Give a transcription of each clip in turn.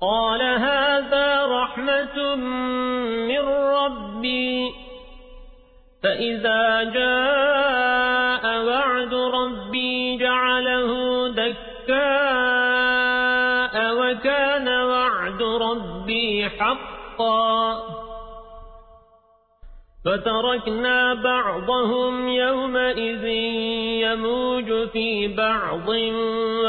قال هذا رحمة من ربي. فإذا جاء وعد ربي جعله دكاء وكان وعد ربي حقا. فتركنا بعضهم يومئذ يموج في بعض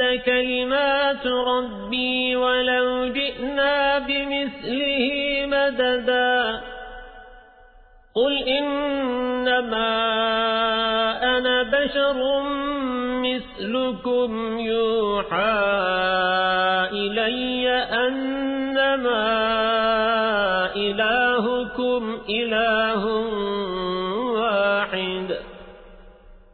كلمات ربي ولو جئنا بمثله مددا. قل إنما أنا بشر مثلكم يوحى إلي أنما إلهكم إله واحد.